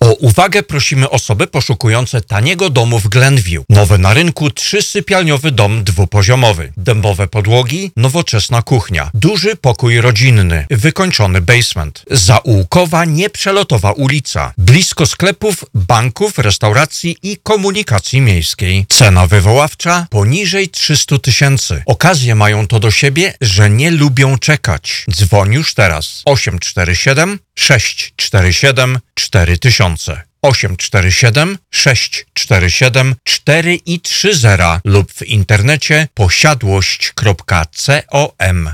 O uwagę prosimy osoby poszukujące taniego domu w Glenview. Nowy na rynku trzysypialniowy dom dwupoziomowy. Dębowe podłogi, nowoczesna kuchnia. Duży pokój rodzinny, wykończony basement. Zaułkowa, nieprzelotowa ulica. Blisko sklepów, banków, restauracji i komunikacji miejskiej. Cena wywoławcza poniżej 300 tysięcy. Okazje mają to do siebie, że nie lubią czekać. Dzwoń już teraz. 847 647 4000 847 647 4 i 30 lub w internecie posiadłość.com.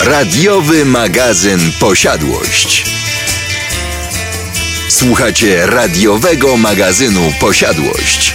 Radiowy magazyn Posiadłość. Słuchacie radiowego magazynu Posiadłość.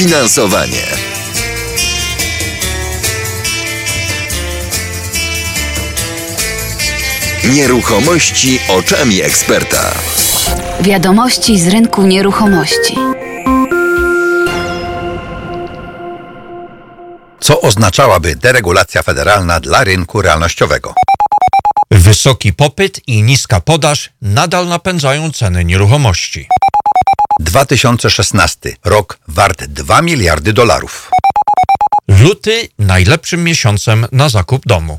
Finansowanie. Nieruchomości oczami eksperta. Wiadomości z rynku nieruchomości. Co oznaczałaby deregulacja federalna dla rynku realnościowego? Wysoki popyt i niska podaż nadal napędzają ceny nieruchomości. 2016 rok wart 2 miliardy dolarów. Luty najlepszym miesiącem na zakup domu.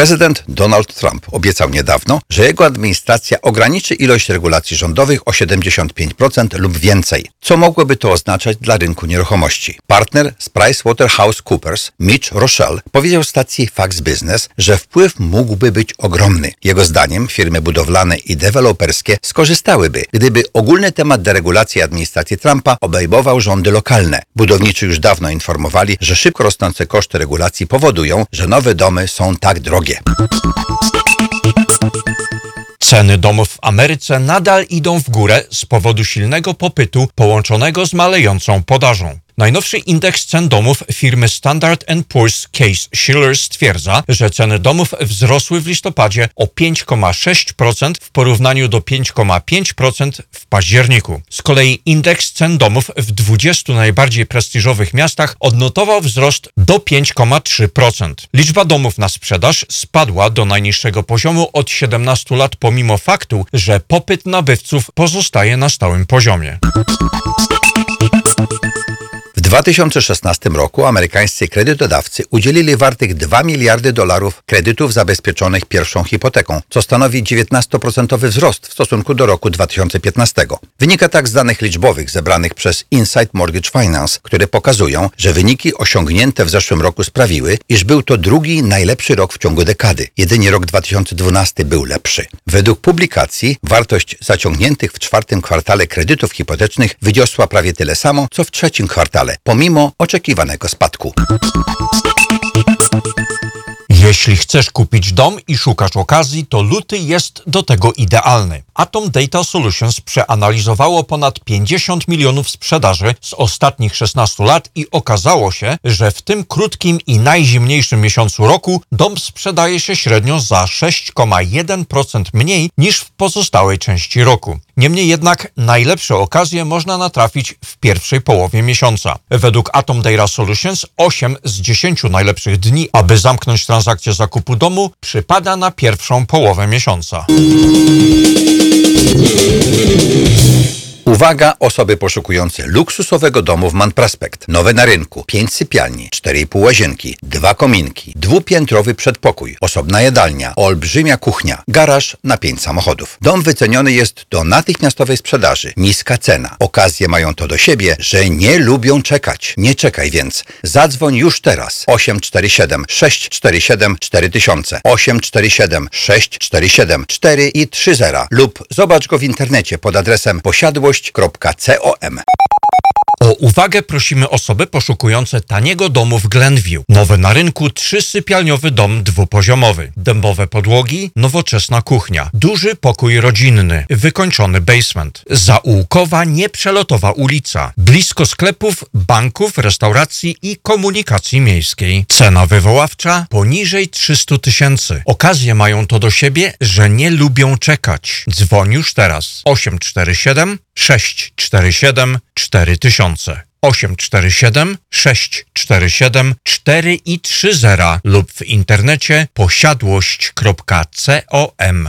Prezydent Donald Trump obiecał niedawno, że jego administracja ograniczy ilość regulacji rządowych o 75% lub więcej, co mogłoby to oznaczać dla rynku nieruchomości. Partner z PricewaterhouseCoopers, Mitch Rochelle, powiedział stacji Fox Business, że wpływ mógłby być ogromny. Jego zdaniem firmy budowlane i deweloperskie skorzystałyby, gdyby ogólny temat deregulacji administracji Trumpa obejmował rządy lokalne. Budowniczy już dawno informowali, że szybko rosnące koszty regulacji powodują, że nowe domy są tak drogie. Ceny domów w Ameryce nadal idą w górę z powodu silnego popytu połączonego z malejącą podażą. Najnowszy indeks cen domów firmy Standard Poor's Case Shiller stwierdza, że ceny domów wzrosły w listopadzie o 5,6% w porównaniu do 5,5% w październiku. Z kolei indeks cen domów w 20 najbardziej prestiżowych miastach odnotował wzrost do 5,3%. Liczba domów na sprzedaż spadła do najniższego poziomu od 17 lat pomimo faktu, że popyt nabywców pozostaje na stałym poziomie. W 2016 roku amerykańscy kredytodawcy udzielili wartych 2 miliardy dolarów kredytów zabezpieczonych pierwszą hipoteką, co stanowi 19% wzrost w stosunku do roku 2015. Wynika tak z danych liczbowych zebranych przez Insight Mortgage Finance, które pokazują, że wyniki osiągnięte w zeszłym roku sprawiły, iż był to drugi najlepszy rok w ciągu dekady. Jedynie rok 2012 był lepszy. Według publikacji wartość zaciągniętych w czwartym kwartale kredytów hipotecznych wyniosła prawie tyle samo, co w trzecim kwartale pomimo oczekiwanego spadku. Jeśli chcesz kupić dom i szukasz okazji, to luty jest do tego idealny. Atom Data Solutions przeanalizowało ponad 50 milionów sprzedaży z ostatnich 16 lat i okazało się, że w tym krótkim i najzimniejszym miesiącu roku dom sprzedaje się średnio za 6,1% mniej niż w pozostałej części roku. Niemniej jednak najlepsze okazje można natrafić w pierwszej połowie miesiąca. Według Atom Data Solutions 8 z 10 najlepszych dni, aby zamknąć transakcję zakupu domu, przypada na pierwszą połowę miesiąca. Uwaga, osoby poszukujące luksusowego domu w Man Prospect. Nowe na rynku. 5 sypialni, 4,5 łazienki, dwa kominki, dwupiętrowy przedpokój, osobna jadalnia, olbrzymia kuchnia, garaż na 5 samochodów. Dom wyceniony jest do natychmiastowej sprzedaży. Niska cena. Okazje mają to do siebie, że nie lubią czekać. Nie czekaj więc. Zadzwoń już teraz. 847 647 4000 847 647 4 i 30 lub zobacz go w internecie pod adresem posiadłość O O uwagę prosimy osoby poszukujące taniego domu w Glenview. Nowy na rynku trzysypialniowy dom dwupoziomowy. Dębowe podłogi, nowoczesna kuchnia. Duży pokój rodzinny, wykończony basement. Zaułkowa, nieprzelotowa ulica. Blisko sklepów, banków, restauracji i komunikacji miejskiej. Cena wywoławcza poniżej 300 tysięcy. Okazje mają to do siebie, że nie lubią czekać. Dzwoń już teraz. 847 647 4000. 847 647 4 i 30 lub w internecie posiadłość.com.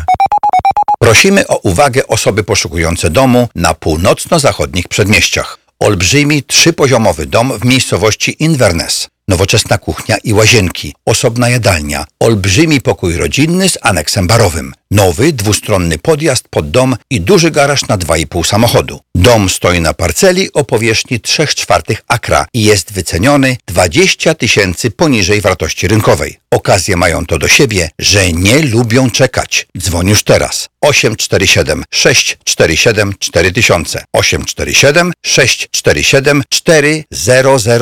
Prosimy o uwagę osoby poszukujące domu na północno-zachodnich przedmieściach. Olbrzymi, trzypoziomowy dom w miejscowości Inverness. Nowoczesna kuchnia i łazienki, osobna jadalnia, olbrzymi pokój rodzinny z aneksem barowym, nowy dwustronny podjazd pod dom i duży garaż na 2,5 samochodu. Dom stoi na parceli o powierzchni 3 czwartych akra i jest wyceniony 20 tysięcy poniżej wartości rynkowej. Okazje mają to do siebie, że nie lubią czekać. Dzwoń już teraz. 847 647 4000 847 647 4000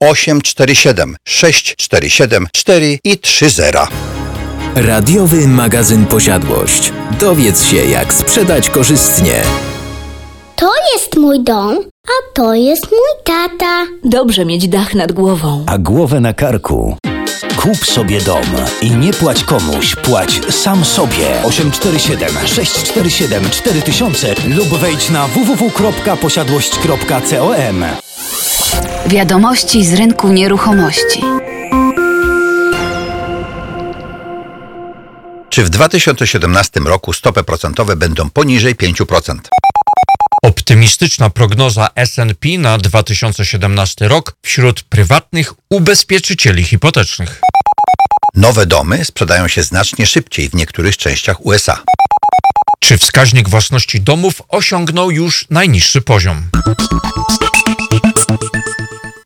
847 647 4 i 30 Radiowy magazyn Posiadłość. Dowiedz się, jak sprzedać korzystnie. To jest mój dom, a to jest mój tata. Dobrze mieć dach nad głową. a głowę na karku. Kup sobie dom i nie płać komuś, płać sam sobie. 847 647 4000 lub wejdź na www.posiadłość.com. Wiadomości z rynku nieruchomości. Czy w 2017 roku stopy procentowe będą poniżej 5%? Optymistyczna prognoza S&P na 2017 rok wśród prywatnych ubezpieczycieli hipotecznych. Nowe domy sprzedają się znacznie szybciej w niektórych częściach USA. Czy wskaźnik własności domów osiągnął już najniższy poziom?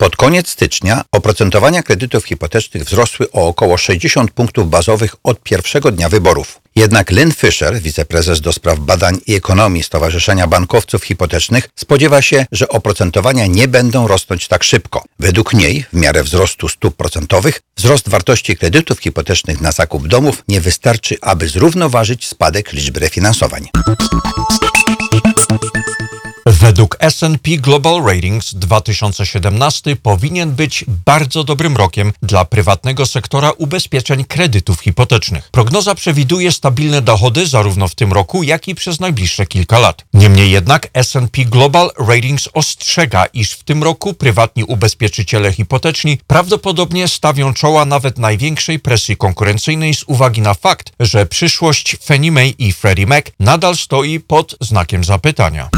Pod koniec stycznia oprocentowania kredytów hipotecznych wzrosły o około 60 punktów bazowych od pierwszego dnia wyborów. Jednak Lynn Fisher, wiceprezes do spraw badań i ekonomii Stowarzyszenia Bankowców Hipotecznych, spodziewa się, że oprocentowania nie będą rosnąć tak szybko. Według niej, w miarę wzrostu stóp procentowych, wzrost wartości kredytów hipotecznych na zakup domów nie wystarczy, aby zrównoważyć spadek liczby refinansowań. Według S&P Global Ratings 2017 powinien być bardzo dobrym rokiem dla prywatnego sektora ubezpieczeń kredytów hipotecznych. Prognoza przewiduje stabilne dochody zarówno w tym roku, jak i przez najbliższe kilka lat. Niemniej jednak S&P Global Ratings ostrzega, iż w tym roku prywatni ubezpieczyciele hipoteczni prawdopodobnie stawią czoła nawet największej presji konkurencyjnej z uwagi na fakt, że przyszłość Fannie Mae i Freddie Mac nadal stoi pod znakiem zapytania.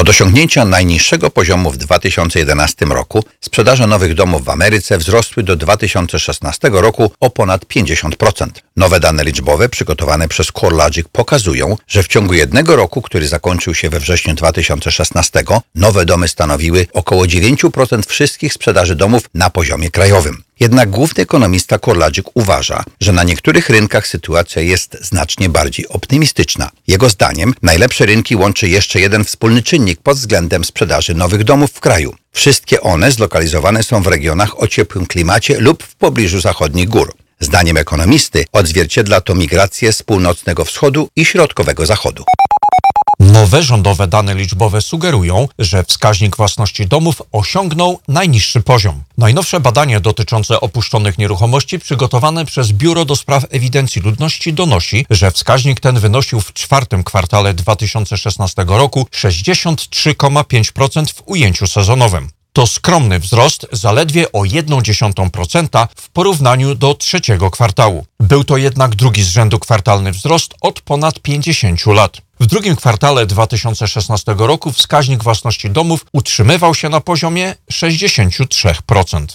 Od osiągnięcia najniższego poziomu w 2011 roku sprzedaże nowych domów w Ameryce wzrosły do 2016 roku o ponad 50%. Nowe dane liczbowe przygotowane przez CoreLogic pokazują, że w ciągu jednego roku, który zakończył się we wrześniu 2016, nowe domy stanowiły około 9% wszystkich sprzedaży domów na poziomie krajowym. Jednak główny ekonomista CoreLogic uważa, że na niektórych rynkach sytuacja jest znacznie bardziej optymistyczna. Jego zdaniem najlepsze rynki łączy jeszcze jeden wspólny czynnik pod względem sprzedaży nowych domów w kraju. Wszystkie one zlokalizowane są w regionach o ciepłym klimacie lub w pobliżu zachodnich gór. Zdaniem ekonomisty odzwierciedla to migrację z północnego wschodu i środkowego zachodu. Nowe rządowe dane liczbowe sugerują, że wskaźnik własności domów osiągnął najniższy poziom. Najnowsze badanie dotyczące opuszczonych nieruchomości przygotowane przez Biuro do Spraw Ewidencji Ludności donosi, że wskaźnik ten wynosił w czwartym kwartale 2016 roku 63,5% w ujęciu sezonowym. To skromny wzrost zaledwie o 0,1% w porównaniu do trzeciego kwartału. Był to jednak drugi z rzędu kwartalny wzrost od ponad 50 lat. W drugim kwartale 2016 roku wskaźnik własności domów utrzymywał się na poziomie 63%.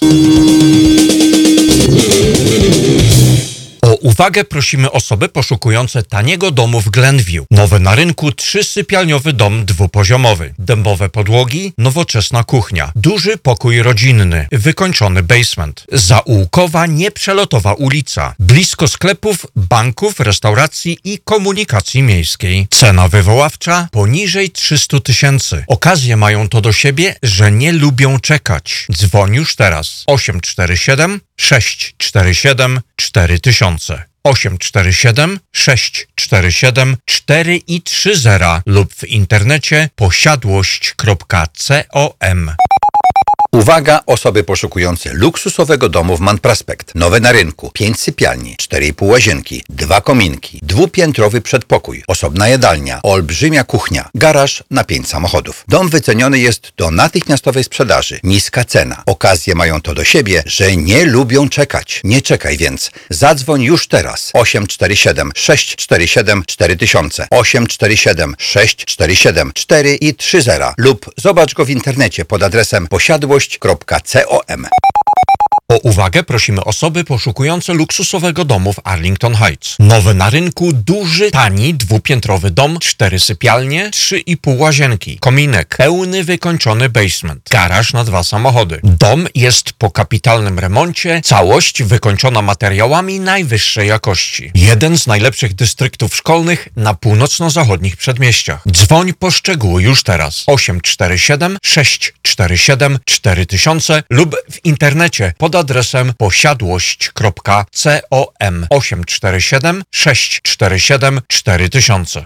O uwagę prosimy osoby poszukujące taniego domu w Glenview. Nowy na rynku trzysypialniowy dom dwupoziomowy. Dębowe podłogi, nowoczesna kuchnia. Duży pokój rodzinny, wykończony basement. Zaułkowa, nieprzelotowa ulica. Blisko sklepów, banków, restauracji i komunikacji miejskiej. Cena wywoławcza poniżej 300 tysięcy. Okazje mają to do siebie, że nie lubią czekać. Dzwoń już teraz. 847 647 4000. 847 647 4 i 30 lub w internecie posiadłość.com. Uwaga, osoby poszukujące luksusowego domu w Man Prospect. Nowe na rynku. 5 sypialni, 4,5 łazienki, dwa kominki, dwupiętrowy przedpokój, osobna jadalnia, olbrzymia kuchnia, garaż na 5 samochodów. Dom wyceniony jest do natychmiastowej sprzedaży. Niska cena. Okazje mają to do siebie, że nie lubią czekać. Nie czekaj więc. Zadzwoń już teraz. 847 647 4000 847 647 4 i 30 lub zobacz go w internecie pod adresem posiadłość www.com. O uwagę prosimy osoby poszukujące luksusowego domu w Arlington Heights. Nowy na rynku, duży, tani, dwupiętrowy dom, cztery sypialnie, trzy i pół łazienki, kominek, pełny wykończony basement, garaż na dwa samochody. Dom jest po kapitalnym remoncie, całość wykończona materiałami najwyższej jakości. Jeden z najlepszych dystryktów szkolnych na północno-zachodnich przedmieściach. Dzwoń po szczegóły już teraz. 847 647 4000 lub w internecie pod adresem posiadłość.com 847 647 4000.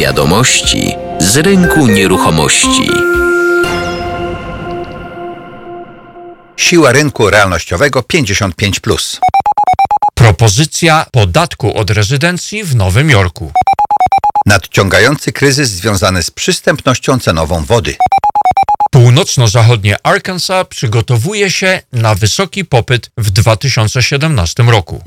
Wiadomości z rynku nieruchomości. Siła rynku realnościowego 55. Plus. Propozycja podatku od rezydencji w Nowym Jorku. Nadciągający kryzys związany z przystępnością cenową wody. Północno-zachodnie Arkansas przygotowuje się na wysoki popyt w 2017 roku.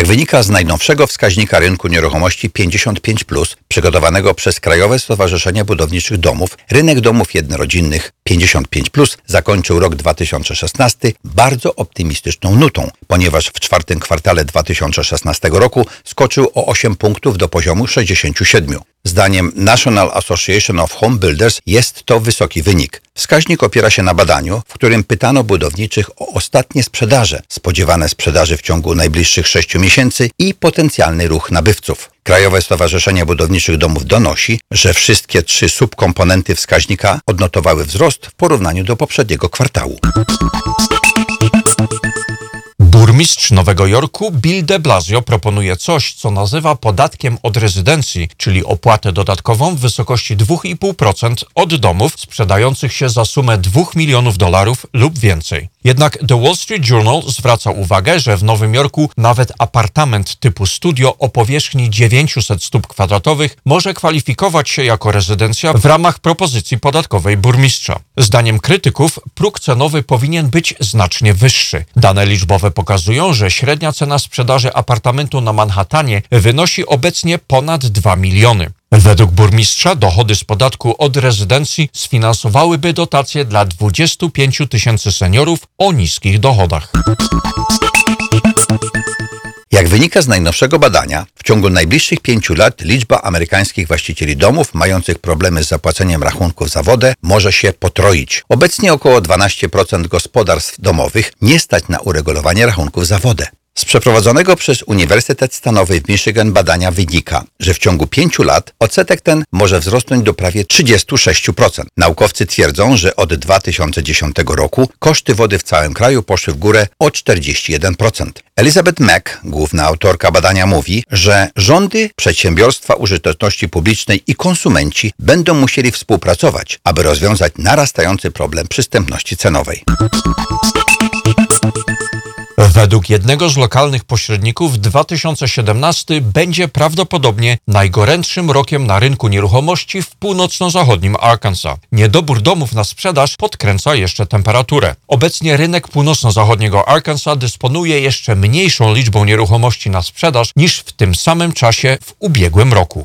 Jak wynika z najnowszego wskaźnika rynku nieruchomości 55, przygotowanego przez Krajowe Stowarzyszenie Budowniczych Domów, rynek domów jednorodzinnych 55 zakończył rok 2016 bardzo optymistyczną nutą, ponieważ w czwartym kwartale 2016 roku skoczył o 8 punktów do poziomu 67. Zdaniem National Association of Home Builders jest to wysoki wynik. Wskaźnik opiera się na badaniu, w którym pytano budowniczych o ostatnie sprzedaże, spodziewane sprzedaży w ciągu najbliższych 6 miesięcy i potencjalny ruch nabywców. Krajowe Stowarzyszenie Budowniczych Domów donosi, że wszystkie trzy subkomponenty wskaźnika odnotowały wzrost w porównaniu do poprzedniego kwartału. Burmistrz Nowego Jorku Bill de Blasio proponuje coś, co nazywa podatkiem od rezydencji, czyli opłatę dodatkową w wysokości 2,5% od domów sprzedających się za sumę 2 milionów dolarów lub więcej. Jednak The Wall Street Journal zwraca uwagę, że w Nowym Jorku nawet apartament typu studio o powierzchni 900 stóp kwadratowych może kwalifikować się jako rezydencja w ramach propozycji podatkowej burmistrza. Zdaniem krytyków próg cenowy powinien być znacznie wyższy. Dane liczbowe pokazują, że średnia cena sprzedaży apartamentu na Manhattanie wynosi obecnie ponad 2 miliony. Według burmistrza dochody z podatku od rezydencji sfinansowałyby dotacje dla 25 tysięcy seniorów o niskich dochodach. Jak wynika z najnowszego badania, w ciągu najbliższych pięciu lat liczba amerykańskich właścicieli domów mających problemy z zapłaceniem rachunków za wodę może się potroić. Obecnie około 12% gospodarstw domowych nie stać na uregulowanie rachunków za wodę. Z przeprowadzonego przez Uniwersytet Stanowy w Michigan badania wynika, że w ciągu pięciu lat odsetek ten może wzrosnąć do prawie 36%. Naukowcy twierdzą, że od 2010 roku koszty wody w całym kraju poszły w górę o 41%. Elizabeth Mack, główna autorka badania, mówi, że rządy, przedsiębiorstwa użyteczności publicznej i konsumenci będą musieli współpracować, aby rozwiązać narastający problem przystępności cenowej. Według jednego z lokalnych pośredników 2017 będzie prawdopodobnie najgorętszym rokiem na rynku nieruchomości w północno-zachodnim Arkansas. Niedobór domów na sprzedaż podkręca jeszcze temperaturę. Obecnie rynek północno-zachodniego Arkansas dysponuje jeszcze mniejszą liczbą nieruchomości na sprzedaż niż w tym samym czasie w ubiegłym roku.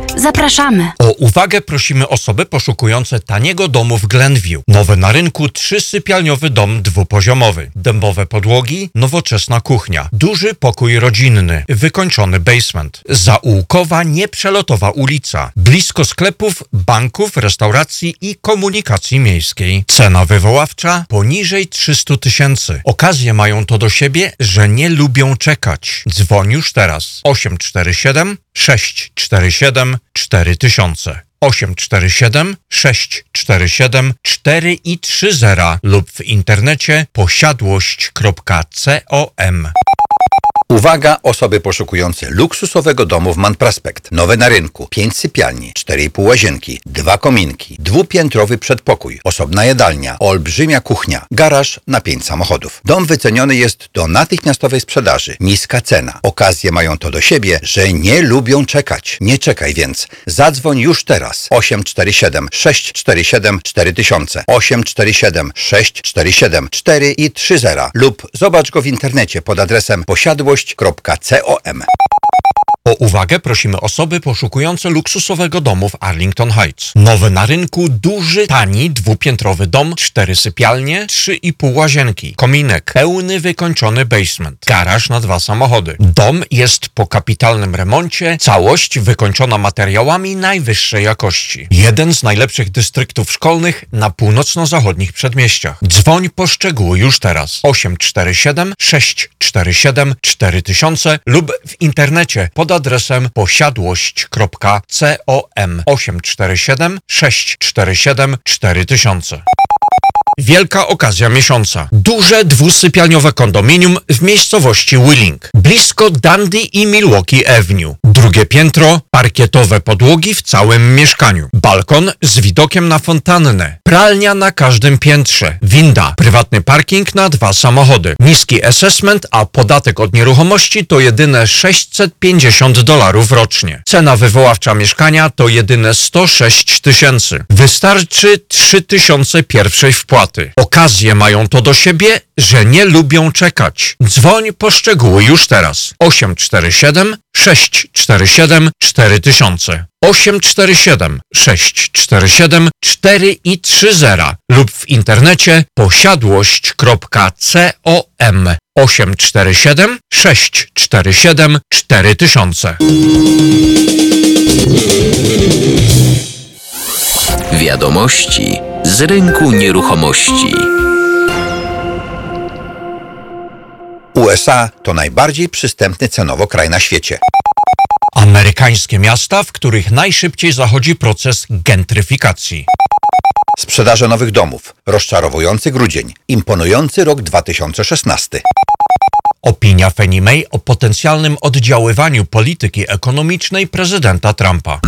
Zapraszamy. O uwagę prosimy osoby poszukujące taniego domu w Glenview. Nowy na rynku trzysypialniowy dom dwupoziomowy. Dębowe podłogi, nowoczesna kuchnia. Duży pokój rodzinny, wykończony basement. Zaułkowa, nieprzelotowa ulica. Blisko sklepów, banków, restauracji i komunikacji miejskiej. Cena wywoławcza poniżej 300 tysięcy. Okazje mają to do siebie, że nie lubią czekać. Dzwoń już teraz. 847 647 4000. 847 647 4 i 30 lub w internecie posiadłość.com. Uwaga, osoby poszukujące luksusowego domu w Man Prospect. Nowe na rynku. 5 sypialni, 4,5 łazienki, dwa kominki, dwupiętrowy przedpokój, osobna jadalnia, olbrzymia kuchnia, garaż na 5 samochodów. Dom wyceniony jest do natychmiastowej sprzedaży. Niska cena. Okazje mają to do siebie, że nie lubią czekać. Nie czekaj więc. Zadzwoń już teraz. 847 647 4000 847 647 4 i 30 lub zobacz go w internecie pod adresem posiadłość posiadłość.com. O uwagę prosimy osoby poszukujące luksusowego domu w Arlington Heights. Nowy na rynku, duży, tani, dwupiętrowy dom, cztery sypialnie, trzy i pół łazienki, kominek, pełny wykończony basement, garaż na dwa samochody. Dom jest po kapitalnym remoncie, całość wykończona materiałami najwyższej jakości. Jeden z najlepszych dystryktów szkolnych na północno-zachodnich przedmieściach. Dzwoń po szczegóły już teraz. 847 647 4000 lub w internecie pod adresem posiadłość.com 847 647 4000. Wielka okazja miesiąca. Duże dwusypialniowe kondominium w miejscowości Willing, blisko Dundee i Milwaukee Avenue. Drugie piętro, parkietowe podłogi w całym mieszkaniu. Balkon z widokiem na fontannę. Pralnia na każdym piętrze. Winda. Prywatny parking na dwa samochody. Niski assessment, a podatek od nieruchomości to jedyne 650 dolarów rocznie. Cena wywoławcza mieszkania to jedyne 106 tysięcy. Wystarczy 3 tysiące pierwszej wpłaty. Okazje mają to do siebie, że nie lubią czekać. Dzwoń po szczegóły już teraz. 847 647 4000 847 647 4 i 30 lub w internecie posiadłość.com 847 647 4000 Wiadomości z rynku nieruchomości. USA to najbardziej przystępny cenowo kraj na świecie. Amerykańskie miasta, w których najszybciej zachodzi proces gentryfikacji. Sprzedaże nowych domów. Rozczarowujący grudzień. Imponujący rok 2016. Opinia Fannie Mae o potencjalnym oddziaływaniu polityki ekonomicznej prezydenta Trumpa.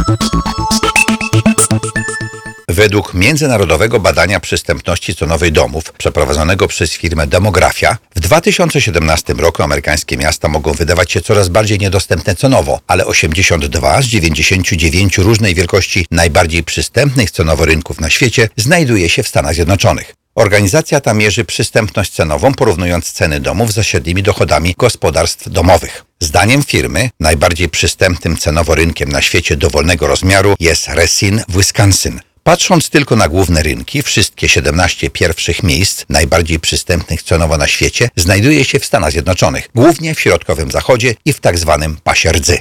Według międzynarodowego badania przystępności cenowej domów przeprowadzonego przez firmę Demografia, w 2017 roku amerykańskie miasta mogą wydawać się coraz bardziej niedostępne cenowo, ale 82 z 99 różnej wielkości najbardziej przystępnych cenowo rynków na świecie znajduje się w Stanach Zjednoczonych. Organizacja ta mierzy przystępność cenową, porównując ceny domów z średnimi dochodami gospodarstw domowych. Zdaniem firmy najbardziej przystępnym cenowo rynkiem na świecie dowolnego rozmiaru jest Racine w Wisconsin. Patrząc tylko na główne rynki, wszystkie 17 pierwszych miejsc najbardziej przystępnych cenowo na świecie znajduje się w Stanach Zjednoczonych, głównie w środkowym zachodzie i w tak zwanym pasie rdzy.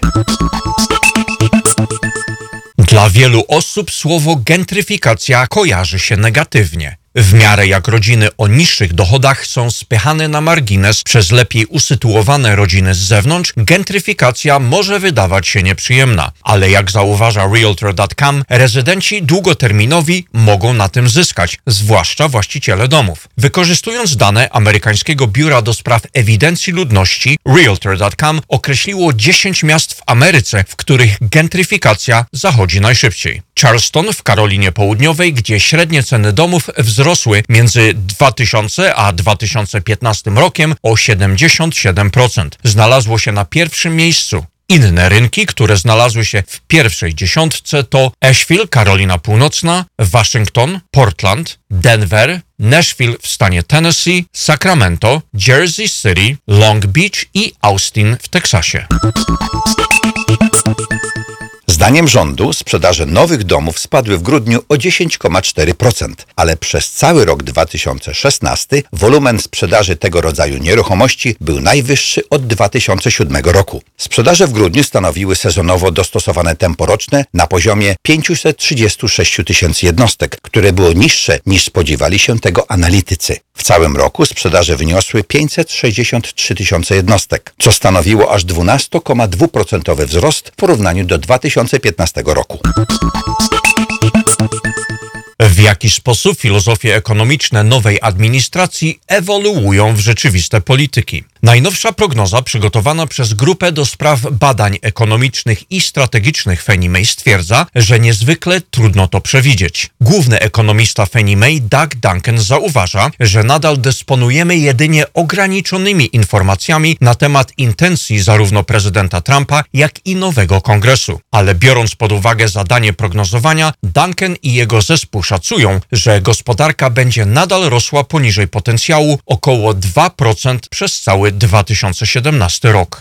Dla wielu osób słowo gentryfikacja kojarzy się negatywnie. W miarę jak rodziny o niższych dochodach są spychane na margines przez lepiej usytuowane rodziny z zewnątrz, gentryfikacja może wydawać się nieprzyjemna. Ale jak zauważa Realtor.com, rezydenci długoterminowi mogą na tym zyskać, zwłaszcza właściciele domów. Wykorzystując dane amerykańskiego biura do spraw ewidencji ludności, Realtor.com określiło 10 miast w Ameryce, w których gentryfikacja zachodzi najszybciej. Charleston w Karolinie Południowej, gdzie średnie ceny domów wzrosły między 2000 a 2015 rokiem o 77%. Znalazło się na pierwszym miejscu. Inne rynki, które znalazły się w pierwszej dziesiątce to Asheville, Karolina Północna, Waszyngton, Portland, Denver, Nashville w stanie Tennessee, Sacramento, Jersey City, Long Beach i Austin w Teksasie. Zdaniem rządu sprzedaże nowych domów spadły w grudniu o 10,4%, ale przez cały rok 2016 wolumen sprzedaży tego rodzaju nieruchomości był najwyższy od 2007 roku. Sprzedaże w grudniu stanowiły sezonowo dostosowane tempo roczne na poziomie 536 tysięcy jednostek, które było niższe niż spodziewali się tego analitycy. W całym roku sprzedaże wyniosły 563 tysiące jednostek, co stanowiło aż 12,2% wzrost w porównaniu do 2015 roku. W jaki sposób filozofie ekonomiczne nowej administracji ewoluują w rzeczywiste polityki? Najnowsza prognoza przygotowana przez Grupę do Spraw Badań Ekonomicznych i Strategicznych Fannie Mae stwierdza, że niezwykle trudno to przewidzieć. Główny ekonomista Fannie Mae Doug Duncan zauważa, że nadal dysponujemy jedynie ograniczonymi informacjami na temat intencji zarówno prezydenta Trumpa, jak i nowego kongresu. Ale biorąc pod uwagę zadanie prognozowania, Duncan i jego zespół szacują, że gospodarka będzie nadal rosła poniżej potencjału około 2% przez cały 2017 rok.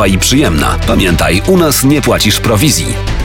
i przyjemna. Pamiętaj, u nas nie płacisz prowizji.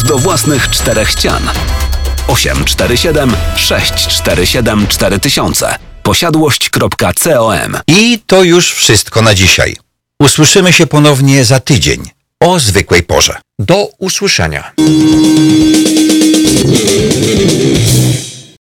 klucz do własnych czterech ścian. 847 647 4000 posiadłość.com. I to już wszystko na dzisiaj. Usłyszymy się ponownie za tydzień o zwykłej porze. Do usłyszenia.